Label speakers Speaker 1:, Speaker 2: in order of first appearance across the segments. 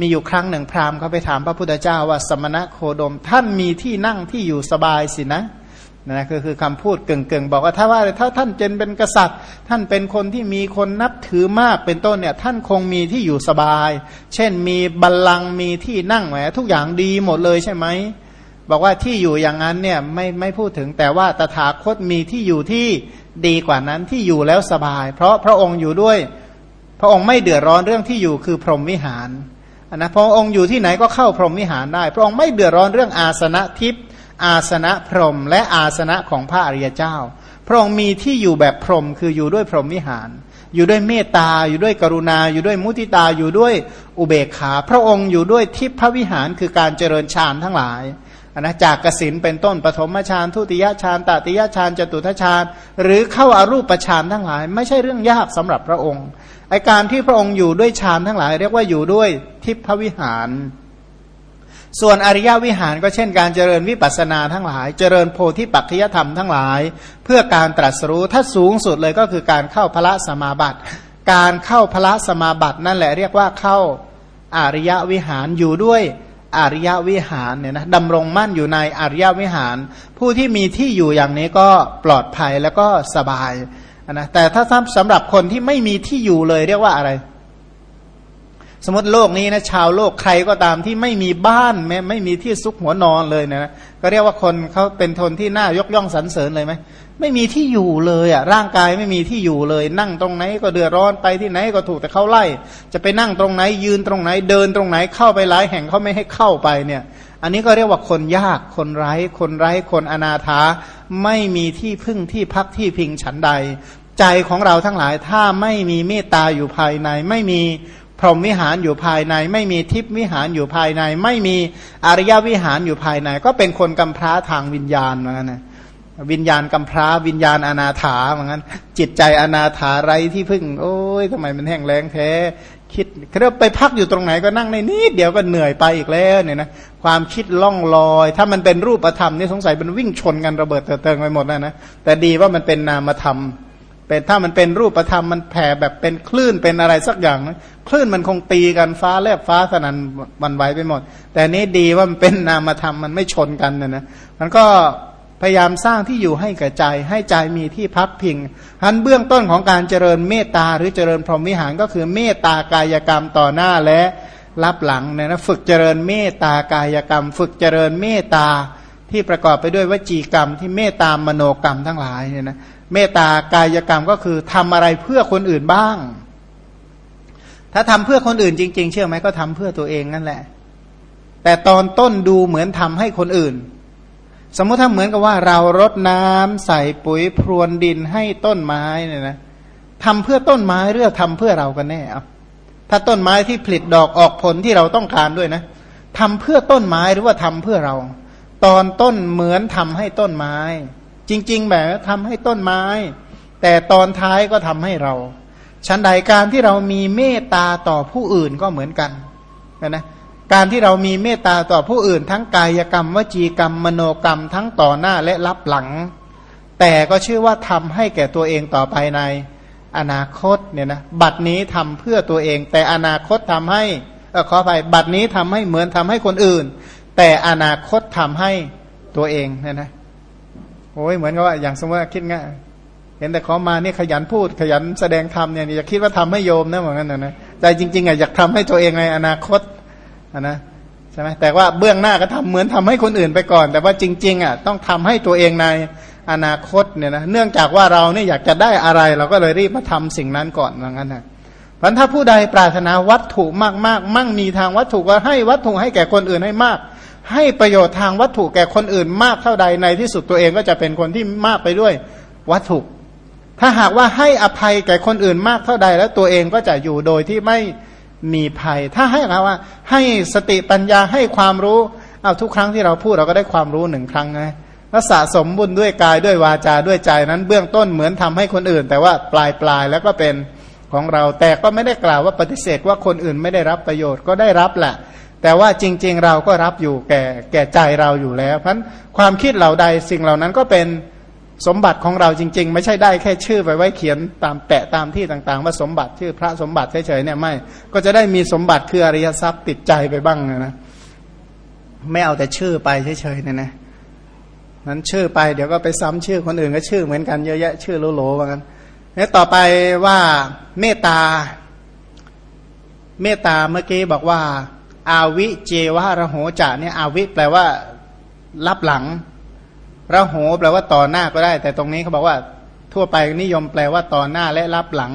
Speaker 1: มีอยู่ครั้งหนึ่งพราหมณ์เขาไปถามพระพุทธเจ้าว่าสมณะโคดม ท่านมีที่นั่งที่อยู่สบายสินะนะคือคือคำพูดเก่งๆบอกว่าถ้าว่าถ้าท่านเจนเป็นกษัตริย์ ท่านเป็นคนที่มีคนนับถือมากเป็นต้นเนี่ย ท่านคงมีที่อยู่สบาย เช่นมีบัลลังก์มีที่นั่งแหมทุกอย่างดีหมดเลยใช่ไหมบอกว่าที่อยู่อย่างนั้นเนี่ยไม่ไม่พูดถึงแต่ว่าตถาคตมีที่อยู่ที่ดีกว่านั้นที่อยู่แล้วสบาย เพราะพระองค์อยู่ด้วย พระองค์ไม่เดือดร้อนเรื่องที่อยู่คือพรหมวิหาร นะพระองค์อยู่ที่ไหนก็เข้าพรหมวิหารได้ พระองค์ไม่เดือดร้อนเรื่องอาสนะทิพย์อาสนะพรหมและอาสนะของพระอริยเจ้า พระองค์มีที่อยู่แบบพรหมคืออยู่ด้วยพรหมวิหาร อยู่ด้วยเมตตา อยู่ด้วยกรุณา อยู่ด้วยมุติตา อยู่ด้วยอุเบกขา พระองค์อยู่ด้วยทิพพวิหารคือการเจริญฌานทั้งหลายนะจากกสินเป็นต้นปฐมฌานทุติยฌานตติยฌานจตุทฌานหรือเข้าอารูปฌานทั้งหลาย ไม่ใช่เรื่องยากสำหรับพระองค์ ไอการที่พระองค์อยู่ด้วยฌานทั้งหลาย เรียกว่าอยู่ด้วยทิพวิหาร ส่วนอริยวิหารก็เช่นการเจริญวิปัสนาทั้งหลาย เจริญโพธิปัจจยธรรมทั้งหลาย เพื่อการตรัสรู้ถ้าสูงสุดเลยก็คือการเข้าพระสมาบัติ การเข้าพระสมาบัตินั่นแหละเรียกว่าเข้าอริยวิหารอยู่ด้วยอริยวิหารเนี่ยนะดำรงมั่นอยู่ในอริยวิหาร ผู้ที่มีที่อยู่อย่างนี้ก็ปลอดภัยแล้วก็สบาย นะแต่ถ้าสำหรับคนที่ไม่มีที่อยู่เลยเรียกว่าอะไร สมมติโลกนี้นะชาวโลกใครก็ตามที่ไม่มีบ้านแม้ไม่มีที่ซุกหัวนอนเลยนะก็เรียกว่าคนเขาเป็นทนที่น่ายกย่องสรรเสริญเลยไหมไม่มีที่อยู่เลยอะร่างกายไม่มีที่อยู่เลย นั่งตรงไหนก็เดือดร้อนไปที่ไหนก็ถูกแต่เขาไล่ จะไปนั่งตรงไหนยืนตรงไหนเดินตรงไหนเข้าไปหลายแห่งเขาไม่ให้เข้าไปเนี่ย อันนี้ก็เรียกว่าคนยากคนไร้ คนไร้คนอนาถาไม่มีที่พึ่งที่พักที่พิงฉันใด ใจของเราทั้งหลายถ้าไม่มีเมตตาอยู่ภายใน ไม่มีพรหมวิหารอยู่ภายใน ไม่มีทิพวิหารอยู่ภายใน ไม่มีอริยวิหารอยู่ภายใน ก็เป็นคนกำพร้าทางวิญญาณเหมือนกันนะวิญญาณกำพร้าวิญญาณอนาถาเหมือนกันจิตใจอนาถาไรที่พึ่ง โอ้ยทำไมมันแห้งแรงแท้ คิดเรียกไปพักอยู่ตรงไหนก็นั่งในนิดเดียวก็เหนื่อยไปอีกแล้วเนี่ยนะความคิดล่องลอย ถ้ามันเป็นรูปธรรมนี่สงสัยเป็นวิ่งชนกันระเบิดเติงไปหมดแล้วนะแต่ดีว่ามันเป็นนามธรรมเป็นถ้ามันเป็นรูปธรรมมันแผ่แบบเป็นคลื่นเป็นอะไรสักอย่างนะคลื่นมันคงตีกันฟ้าแลบฟ้าสนันวันไหวไปหมด แต่นี้ดีว่ามันเป็นนามธรรมมันไม่ชนกันนะนะมันก็ พยายามสร้างที่อยู่ให้แก่ใจ ให้ใจมีที่พักพิงทันเบื้องต้นของการเจริญเมตตาหรือเจริญพรหมวิหารก็คือเมตตากายกรรมต่อหน้าและรับหลังเนี่ยนะฝึกเจริญเมตตากายกรรม ฝึกเจริญเมตตาที่ประกอบไปด้วยวจีกรรม ที่เมตตามโนกรรมทั้งหลายเนี่ยนะเมตตากายกรรมก็คือทำอะไรเพื่อคนอื่นบ้าง ถ้าทำเพื่อคนอื่นจริง ๆ เชื่อไหมก็ทำเพื่อตัวเองนั่นแหละ แต่ตอนต้นดูเหมือนทำให้คนอื่น สมมติถ้าเหมือนกับว่าเรารดน้ำใส่ปุ๋ยพรวนดินให้ต้นไม้เนี่ยนะทำเพื่อต้นไม้เรื่องทำเพื่อเรากันแน่เอาถ้าต้นไม้ที่ผลิตดอกออกผลที่เราต้องการด้วยนะทำเพื่อต้นไม้หรือว่าทำเพื่อเรา ตอนต้นเหมือนทำให้ต้นไม้ จริง ๆ แบบทำให้ต้นไม้ แต่ตอนท้ายก็ทำให้เราชั้นใดการที่เรามีเมตตาต่อผู้อื่นก็เหมือนกันนะ การที่เรามีเมตตาต่อผู้อื่น ทั้งกายกรรม วจีกรรม มโนกรรม ทั้งต่อหน้าและรับหลัง แต่ก็ชื่อว่าทำให้แก่ตัวเองต่อไปในอนาคตเนี่ยนะบัดนี้ทำเพื่อตัวเอง แต่อนาคตทำให้อขออภัยบัดนี้ทำให้เหมือนทำให้คนอื่น แต่อนาคตทำให้ตัวเองเนี่ยนะโอ้ยเหมือนกับว่าอย่างสมมติคิดง่ายเห็นแต่ขามานี่ขยันพูดขยันแสดงธรรมเนี่ยอย่าคิดว่าทำให้โยมนะเหมือนกันนะนะใจจริงๆอะอยากทำให้ตัวเองในอนาคต นะใช่ไหมแต่ว่าเบื้องหน้าก็ทำเหมือนทำให้คนอื่นไปก่อน แต่ว่าจริงๆอะต้องทำให้ตัวเองในอนาคตเนี่ยนะเนื่องจากว่าเราเนี่ยอยากจะได้อะไร เราก็เลยรีบมาทำสิ่งนั้นก่อนอย่างนั้นนะเพราะถ้าผู้ใดปรารถนาวัตถุมากๆมั่งมีทางวัตถุก็ให้วัตถุให้แก่คนอื่นให้มาก ให้ประโยชน์ทางวัตถุแก่คนอื่นมากเท่าใดในที่สุดตัวเองก็จะเป็นคนที่มากไปด้วยวัตถุ ถ้าหากว่าให้อภัยแก่คนอื่นมากเท่าใดแล้วตัวเองก็จะอยู่โดยที่ไม่ มีภัย ถ้าให้เราว่า ให้สติปัญญาให้ความรู้เอาทุกครั้งที่เราพูดเราก็ได้ความรู้หนึ่งครั้งไงแล้วสะสมบุญด้วยกายด้วยวาจาด้วยใจนั้น เบื้องต้นเหมือนทำให้คนอื่น แต่ว่าปลายปลายแล้วก็เป็นของเราแต่ก็ไม่ได้กล่าวว่าปฏิเสธว่าคนอื่นไม่ได้รับประโยชน์ก็ได้รับแหละแต่ว่าจริง ๆ เราก็รับอยู่แก่แก่ใจเราอยู่แล้ว เพราะความคิดเหล่าใดสิ่งเหล่านั้นก็เป็น สมบัติของเราจริง ๆ ไม่ใช่ได้แค่ชื่อไปไว้เขียนตามแปะตามที่ต่าง ๆ ว่าสมบัติชื่อพระสมบัติเฉยๆเนี่ยไม่ ก็จะได้มีสมบัติคืออริยทรัพย์ติดใจไปบ้างนะไม่เอาแต่ชื่อไปเฉยๆเนี่ยนะนั้นชื่อไปเดี๋ยวก็ไปซ้ำชื่อคนอื่นก็ชื่อเหมือนกันเยอะแยะชื่อโลโลว่างั้นนี่ต่อไปว่าเมตตา เมตตาเมื่อกี้บอกว่า อาวิเจวะระโหจะเนี่ยอาวิแปลว่า รับหลัง ระโหแปลว่าต่อหน้าก็ได้ แต่ตรงนี้เขาบอกว่าทั่วไปนิยมแปลว่าต่อหน้าและรับหลัง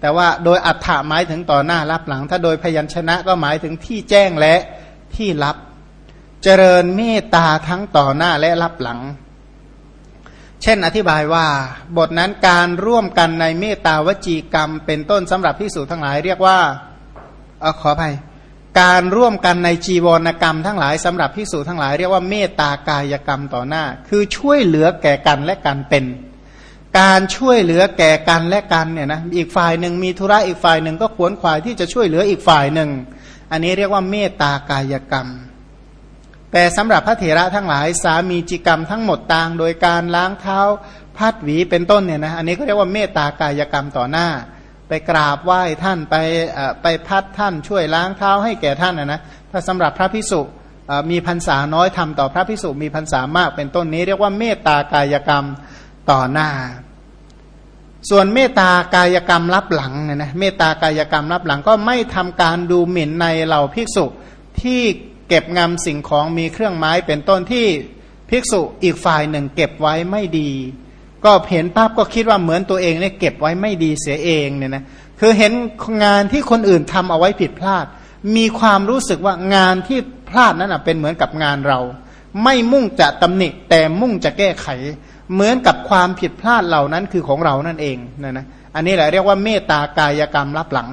Speaker 1: แต่ว่าโดยอัฏฐะหมายถึงต่อหน้ารับหลัง ถ้าโดยพยัญชนะก็หมายถึงที่แจ้งและที่รับ เจริญเมตตาทั้งต่อหน้าและรับหลัง เช่นอธิบายว่า บทนั้นการร่วมกันในเมตตาวจีกรรม เป็นต้นสำหรับพิสูจทั้งหลายเรียกว่าอขออภัย การร่วมกันในจีวรกรรมทั้งหลายสำหรับพิสูจทั้งหลายเรียกว่าเมตตากายกรรมต่อหน้า คือช่วยเหลือแก่กันและกันเป็น การช่วยเหลือแก่กันและกันเนี่ยนะอีกฝ่ายหนึ่งมีธุระอีกฝ่ายหนึ่งก็ขวนขวายที่จะช่วยเหลืออีกฝ่ายหนึ่ง อันนี้เรียกว่าเมตตากายกรรม แต่สำหรับพระเถระทั้งหลายสามีจิกรรมทั้งหมดต่าง โดยการล้างเท้าพัดหวีเป็นต้นเนี่ยนะอันนี้ก็เรียกว่าเมตตากายกรรมต่อหน้า ไปกราบไหว้ท่านไปไปพัดท่านช่วยล้างเท้าให้แก่ท่านนะนะถ้าสำหรับพระพิสุมีพรรษาน้อยทำต่อพระพิสุมีพรรษามากเป็นต้นนี้เรียกว่าเมตตากายกรรมต่อหน้า ส่วนเมตตากายกรรมรับหลังเนี่ยนะเมตตากายกรรมรับหลังก็ไม่ทำการดูหมิ่นในเหล่าภิกษุที่เก็บงำสิ่งของมีเครื่องไม้เป็นต้นที่ภิกษุอีกฝ่ายหนึ่งเก็บไว้ไม่ดี ก็เห็นภาพก็คิดว่าเหมือนตัวเองเนี่ยเก็บไว้ไม่ดีเสียเองเนี่ยนะคือเห็นงานที่คนอื่นทำเอาไว้ผิดพลาด มีความรู้สึกว่างานที่พลาดนั้นเป็นเหมือนกับงานเรา ไม่มุ่งจะตำหนิแต่มุ่งจะแก้ไข เหมือนกับความผิดพลาดเหล่านั้นคือของเรานั่นเองนะนะอันนี้แหละเรียกว่าเมตตากายกรรมรับหลัง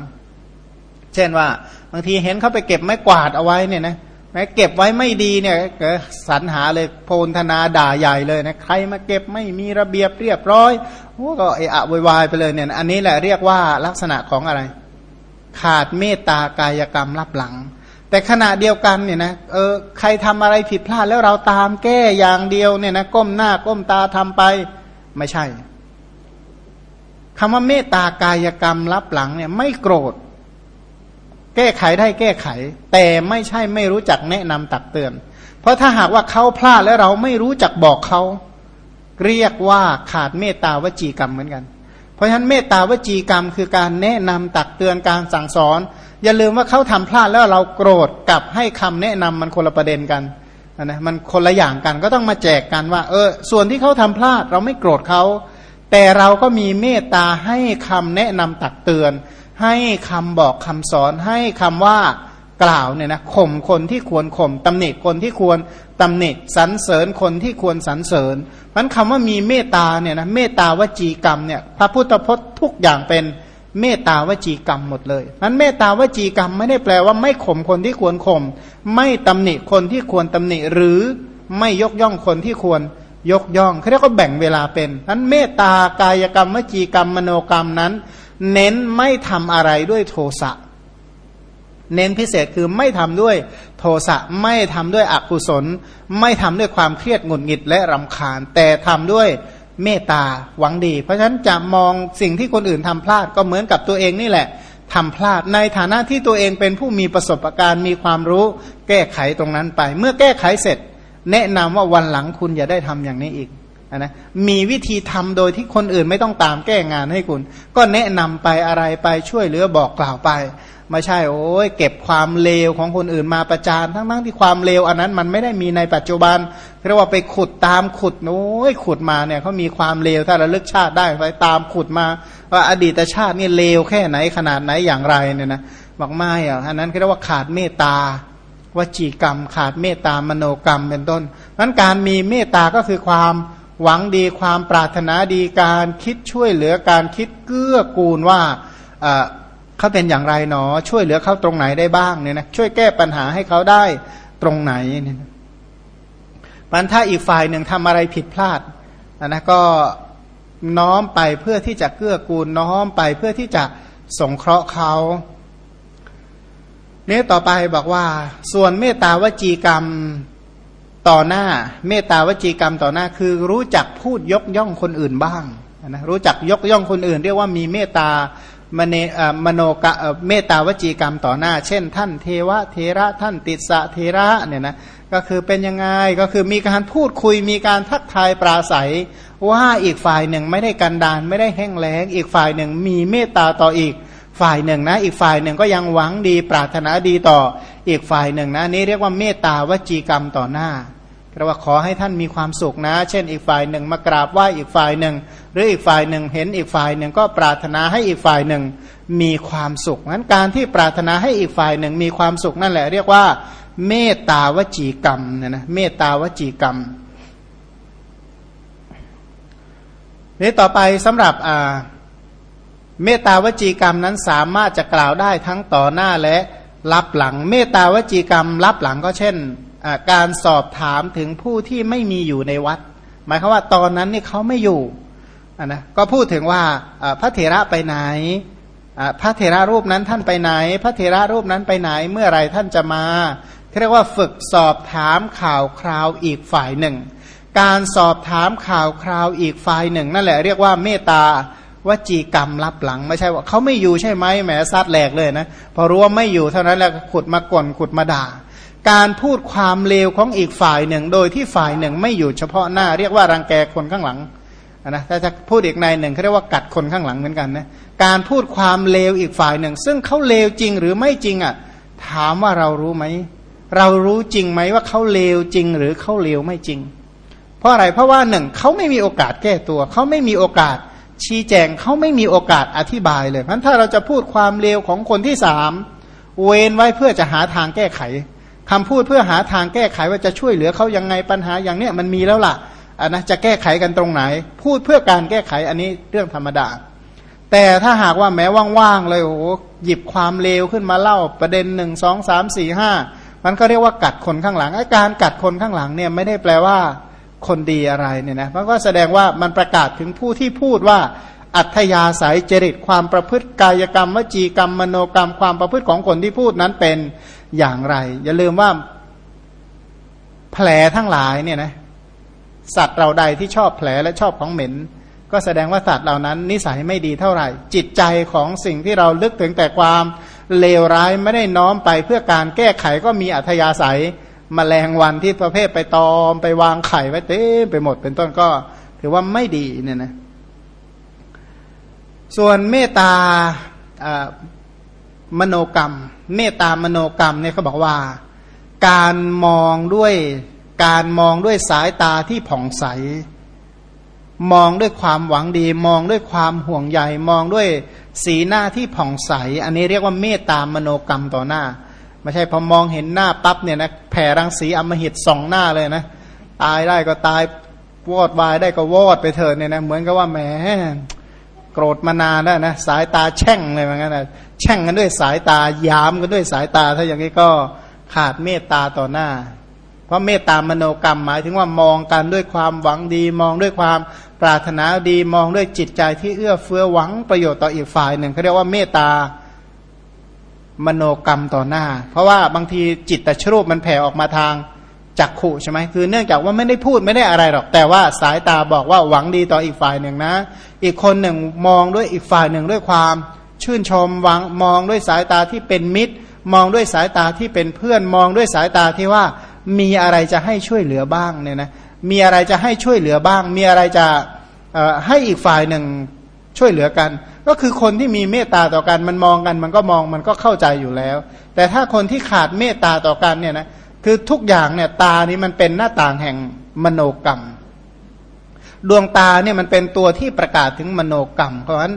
Speaker 1: เช่นว่าบางทีเห็นเขาไปเก็บไม้กวาดเอาไว้เนี่ยนะ แม้เก็บไว้ไม่ดีเนี่ยสรรหาเลยโพลธนาด่าใหญ่เลยนะใครมาเก็บไม่มีระเบียบเรียบร้อยโอ้ก็ไออะวายไปเลยเนี่ยอันนี้แหละเรียกว่าลักษณะของอะไร ขาดเมตตากายกรรมรับหลัง แต่ขณะเดียวกันเนี่ยนะเออใครทำอะไรผิดพลาดแล้วเราตามแก้อย่างเดียวเนี่ยนะก้มหน้าก้มตาทำไปไม่ใช่คำว่าเมตตากายกรรมรับหลังเนี่ยไม่โกรธ แก้ไขได้แก้ไข แต่ไม่ใช่ไม่รู้จักแนะนำตักเตือน เพราะถ้าหากว่าเขาพลาดแล้วเราไม่รู้จักบอกเขา เรียกว่าขาดเมตตาวจีกรรมเหมือนกัน เพราะฉะนั้นเมตตาวจีกรรมคือการแนะนำตักเตือนการสั่งสอน อย่าลืมว่าเขาทำพลาดแล้วเราโกรธกับให้คำแนะนำมันคนละประเด็นกันนะมันคนละอย่างกันก็ต้องมาแจกกันว่า เออ ส่วนที่เขาทำพลาดเราไม่โกรธเขาแต่เราก็มีเมตตาให้คำแนะนำตักเตือน ให้คำบอกคำสอนให้คำว่ากล่าวเนี่ยนะข่มคนที่ควรข่มตำหนิคนที่ควรตำหนิสรรเสริญคนที่ควรสรรเสริญมันคำว่ามีเมตตาเนี่ยนะเมตตาวจีกรรมเนี่ยพระพุทธพจน์ทุกอย่างเป็นเมตตาวจีกรรมหมดเลยนั้นเมตตาวจีกรรมไม่ได้แปลว่าไม่ข่มคนที่ควรข่มไม่ตำหนิคนที่ควรตำหนิหรือไม่ยกย่องคนที่ควรยกย่องเขาเรียกว่าแบ่งเวลาเป็นนั้นเมตตากายกรรมวจีกรรมมโนกรรมนั้น เน้นไม่ทำอะไรด้วยโทสะเน้นพิเศษคือไม่ทำด้วยโทสะไม่ทำด้วยอกุศล ไม่ทำด้วยความเครียดหงุดหงิดและรำคาญ แต่ทำด้วยเมตตาหวังดี เพราะฉะนั้นจะมองสิ่งที่คนอื่นทำพลาดก็เหมือนกับตัวเองนี่แหละทำพลาดในฐานะที่ตัวเองเป็นผู้มีประสบการณ์มีความรู้ แก้ไขตรงนั้นไป เมื่อแก้ไขเสร็จ แนะนำว่าวันหลังคุณอย่าได้ทำอย่างนี้อีก นะมีวิธีทำโดยที่คนอื่นไม่ต้องตามแก้งานให้คุณ ก็แนะนำไปอะไรไปช่วยเหลือบอกกล่าวไป ไม่ใช่โอ้ยเก็บความเลวของคนอื่นมาประจานทั้งๆที่ความเลวอันนั้นมันไม่ได้มีในปัจจุบันเรียกว่าไปขุดตามขุดโอ้ยขุดมาเนี่ยเขามีความเลวถ้าระลึกชาติได้ไปตามขุดมา ว่าอดีตชาตินี่เลวแค่ไหนขนาดไหนอย่างไรเนี่ยนะบอกไม่อะอันนั้นเรียกว่าขาดเมตตาวจีกรรม ขาดเมตตามโนกรรมเป็นต้นนั้นการมีเมตตาก็คือความ หวังดีความปรารถนาดีการคิดช่วยเหลือการคิดเกื้อกูลว่าเขาเป็นอย่างไรหนอ ช่วยเหลือเขาตรงไหนได้บ้างเนี่ยนะช่วยแก้ปัญหาให้เขาได้ตรงไหนเนี่ยมันถ้าอีกฝ่ายหนึ่งทำอะไรผิดพลาดนะก็น้อมไปเพื่อที่จะเกื้อกูลน้อมไปเพื่อที่จะสงเคราะห์เขาเนี่ยต่อไปบอกว่า ส่วนเมตตาวจีกรรม ต่อหน้าเมตตาวจีกรรมต่อหน้าคือรู้จักพูดยกย่องคนอื่นบ้างนะรู้จักยกย่องคนอื่น เรียกว่ามีเมตตามเนมโนกะเมตตาวจีกรรมต่อหน้า เช่น ท่านเทวะเทระท่านติสะเทระเนี่ยนะก็คือเป็นยังไงก็คือมีการพูดคุยมีการทักทายปราศัย ว่าอีกฝ่ายหนึ่งไม่ได้กันดานไม่ได้แห้งแล้ง อีกฝ่ายหนึ่งมีเมตตาต่ออีกฝ่ายหนึ่งนะ อีกฝ่ายหนึ่งก็ยังหวังดีปรารถนาดีต่ออีกฝ่ายหนึ่งนะ นี่เรียกว่าเมตตาวจีกรรมต่อหน้า เรียกว่าขอให้ท่านมีความสุขนะ เช่นอีกฝ่ายหนึ่งมากราบไหว้อีกฝ่ายหนึ่ง หรืออีกฝ่ายหนึ่งเห็นอีกฝ่ายหนึ่งก็ปรารถนาให้อีกฝ่ายหนึ่งมีความสุขนั้นการที่ปรารถนาให้อีกฝ่ายหนึ่งมีความสุขนั่นแหละ เรียกว่า เมตตาวจีกรรมเนี่ยนะเมตตาวจีกรรมนี่ต่อไปสำหรับอ่าเมตตาวจีกรรมนั้นสามารถจะกล่าวได้ทั้งต่อหน้าและรับหลัง เมตตาวจีกรรมรับหลังก็เช่น การสอบถามถึงผู้ที่ไม่มีอยู่ในวัด หมายความว่าตอนนั้นนี่เขาไม่อยู่นะก็พูดถึงว่าพระเถระไปไหนพระเถระรูปนั้นท่านไปไหน พระเถระรูปนั้นไปไหนเมื่อไรท่านจะมาเรียกว่าฝึกสอบถามข่าวคราวอีกฝ่ายหนึ่ง การสอบถามข่าวคราวอีกฝ่ายหนึ่ง นั่นแหละเรียกว่าเมตตาวจีกรรมรับหลัง ไม่ใช่ว่าเขาไม่อยู่ใช่ไหมแหมซัดแหลกเลยนะพอรู้ว่าไม่อยู่เท่านั้นแหล้วขุดมาก่นขุดมาด่า การพูดความเลวของอีกฝ่ายหนึ่ง โดยที่ฝ่ายหนึ่งไม่อยู่เฉพาะหน้า เรียกว่ารังแกคนข้างหลังนะถ้าจะพูดอีกในหนึ่งเขาเรียกว่ากัดคนข้างหลังเหมือนกันนะการพูดความเลวอีกฝ่ายหนึ่ง ซึ่งเขาเลวจริงหรือไม่จริงอะ ถามว่าเรารู้ไหมเรารู้จริงไหมว่าเขาเลวจริง หรือเขาเลวไม่จริง เพราะอะไรเพราะว่าหนึ่งเขาไม่มีโอกาสแก้ตัวเขาไม่มีโอกาสชี้แจงเขาไม่มีโอกาสอธิบายเลยเพราะถ้าเราจะพูดความเลวของคนที่สามเว้นไว้เพื่อจะหาทางแก้ไข คำพูดเพื่อหาทางแก้ไขว่าจะช่วยเหลือเขายังไงปัญหาอย่างเนี้ยมันมีแล้วล่ะอันนะจะแก้ไขกันตรงไหน พูดเพื่อการแก้ไขอันนี้เรื่องธรรมดา แต่ถ้าหากว่าแม้ว่างๆเลยโอ้โหหยิบความเลวขึ้นมาเล่าประเด็นหนึ่งสองสามสี่ห้ามันก็เรียกว่ากัดคนข้างหลังอาการกัดคนข้างหลังเนี่ยไม่ได้แปลว่าคนดีอะไรเนี่ยนะมันก็แสดงว่ามันประกาศถึงผู้ที่พูดว่า อัธยาศัยจริตความประพฤติกายกรรมวจีกรรมมโนกรรมความประพฤติของคนที่พูดนั้นเป็น อย่างไร อย่าลืมว่าแผลทั้งหลายเนี่ยนะสัตว์เราใดที่ชอบแผลและชอบของเหม็น ก็แสดงว่าสัตว์เหล่านั้น นิสัยไม่ดีเท่าไหร่ จิตใจของสิ่งที่เราลึกถึงแต่ความเลวร้ายไม่ได้น้อมไปเพื่อการแก้ไขก็มีอัธยาศัยมแมลงวันที่ประเภทไปตอมไปวางไข่ไว้เต็มไปหมดเป็นต้นก็ถือว่าไม่ดีเนี่ยนะส่วนเมตตา มโนกรรม เมตตามโนกรรมเนี่ยเขาบอกว่า การมองด้วยการมองด้วยสายตาที่ผ่องใส มองด้วยความหวังดี มองด้วยความห่วงใยมองด้วยสีหน้าที่ผ่องใส อันนี้เรียกว่าเมตตามโนกรรมต่อหน้าไม่ใช่พอมองเห็นหน้าปั๊บเนี่ยนะแผ่รังสีอมหิตสองหน้าเลยนะตายได้ก็ตายวอดวายได้ก็วอดไปเถิดเนี่ยนะเหมือนกับว่าแหม รธมานานแล้วนะสายตาแช่งเลยเหมือนกันนะแช่งกันด้วยสายตายามกันด้วยสายตา ถ้าอย่างนี้ก็ขาดเมตตาต่อหน้า เพราะเมตตามโนกรรมหมายถึงว่ามองกันด้วยความหวังดีมองด้วยความปรารถนาดีมองด้วยจิตใจที่เอื้อเฟื้อหวังประโยชน์ต่ออีกฝ่ายหนึ่งเขาเรียกว่าเมตตามโนกรรมต่อหน้า เพราะว่าบางทีจิตตชรูปมันแผ่ออกมาทาง จักขู่ใช่ไหมคือเนื่องจากว่าไม่ได้พูดไม่ได้อะไรหรอก แต่ว่าสายตาบอกว่าหวังดีต่ออีกฝ่ายหนึ่งนะ อีกคนหนึ่งมองด้วยอีกฝ่ายหนึ่งด้วยความ ชื่นชมหวังมองด้วยสายตาที่เป็นมิตร มองด้วยสายตาที่เป็นเพื่อนมองด้วยสายตาที่ว่ามีอะไรจะให้ช่วยเหลือบ้างเนี่ยนะมีอะไรจะให้ช่วยเหลือบ้าง มีอะไรจะให้อีกฝ่ายหนึ่งช่วยเหลือกัน ก็คือคนที่มีเมตตาต่อกันมันมองกัน มันก็มองมันก็เข้าใจอยู่แล้ว แต่ถ้าคนที่ขาดเมตตาต่อกันเนี่ยนะ คือทุกอย่างเนี่ยตานี้มันเป็นหน้าต่างแห่งมโนกรรม ดวงตาเนี่ยมันเป็นตัวที่ประกาศถึงมโนกรรม เพราะฉะนั้น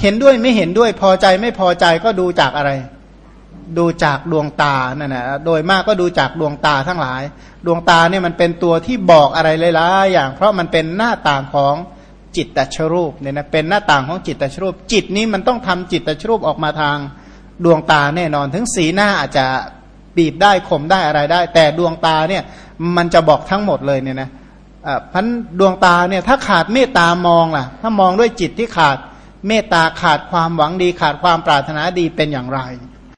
Speaker 1: เห็นด้วยไม่เห็นด้วยพอใจไม่พอใจก็ดูจากอะไร ดูจากดวงตานั่นแหละโดยมากก็ดูจากดวงตาทั้งหลาย ดวงตาเนี่ยมันเป็นตัวที่บอกอะไรหลายๆอย่าง เพราะมันเป็นหน้าต่างของจิตตชรูปเนี่ยนะเป็นหน้าต่างของจิตตชรูป จิตนี้มันต้องทำจิตตชรูปออกมาทางดวงตาแน่นอนถึงสีหน้าอาจจะ บีบได้ข่มได้อะไรได้ แต่ดวงตาเนี่ยมันจะบอกทั้งหมดเลยเนี่ยนะพันดวงตาเนี่ยถ้าขาดเมตตามองล่ะ ถ้ามองด้วยจิตที่ขาดเมตตาขาดความหวังดีขาดความปรารถนาดีเป็นอย่างไร